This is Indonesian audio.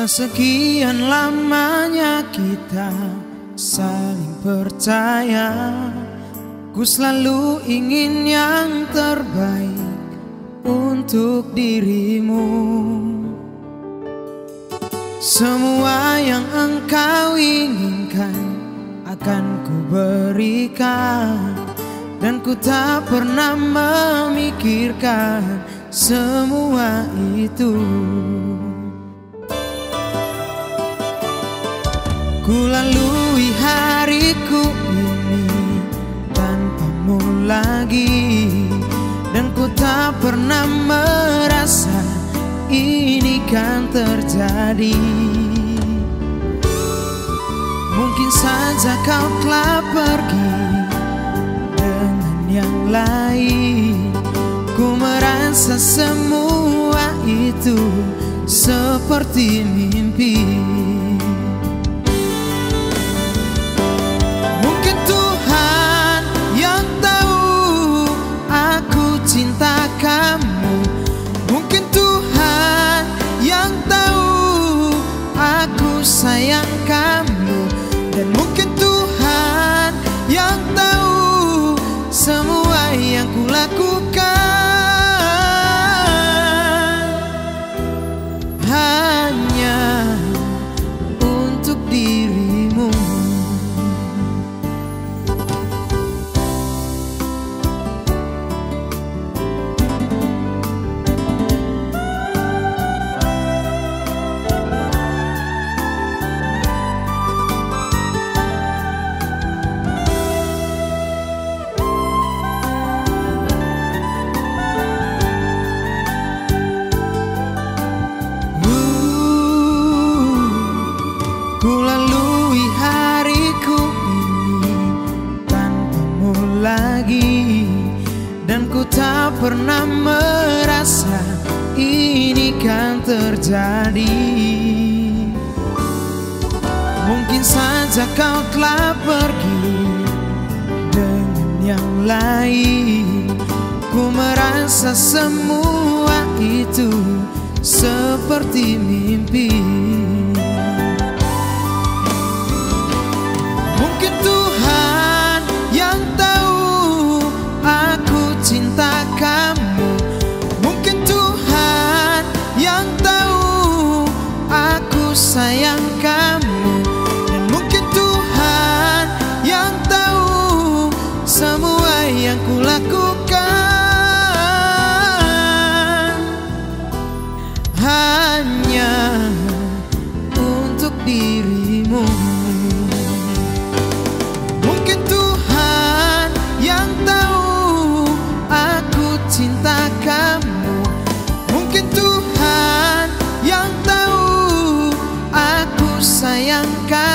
Setelah sekian lamanya kita saling percaya Ku selalu ingin yang terbaik untuk dirimu. Semua yang engkau inginkan akan ku berikan Dan ku tak pernah memikirkan semua itu hariku ini tanpamu lagi. Dan ku tak pernah merasa ini kan terjadi. Mungkin saja kau telah pergi dengan yang lain. Ku merasa semua itu seperti mimpi sayang ku tak pernah merasa ini kan terjadi. Mungkin saja kau telah pergi dengan yang lain. Ku merasa semua itu seperti mimpi sayang kamu. Dan mungkin Tuhan yang tahu Semua yang kulakukan. menyangka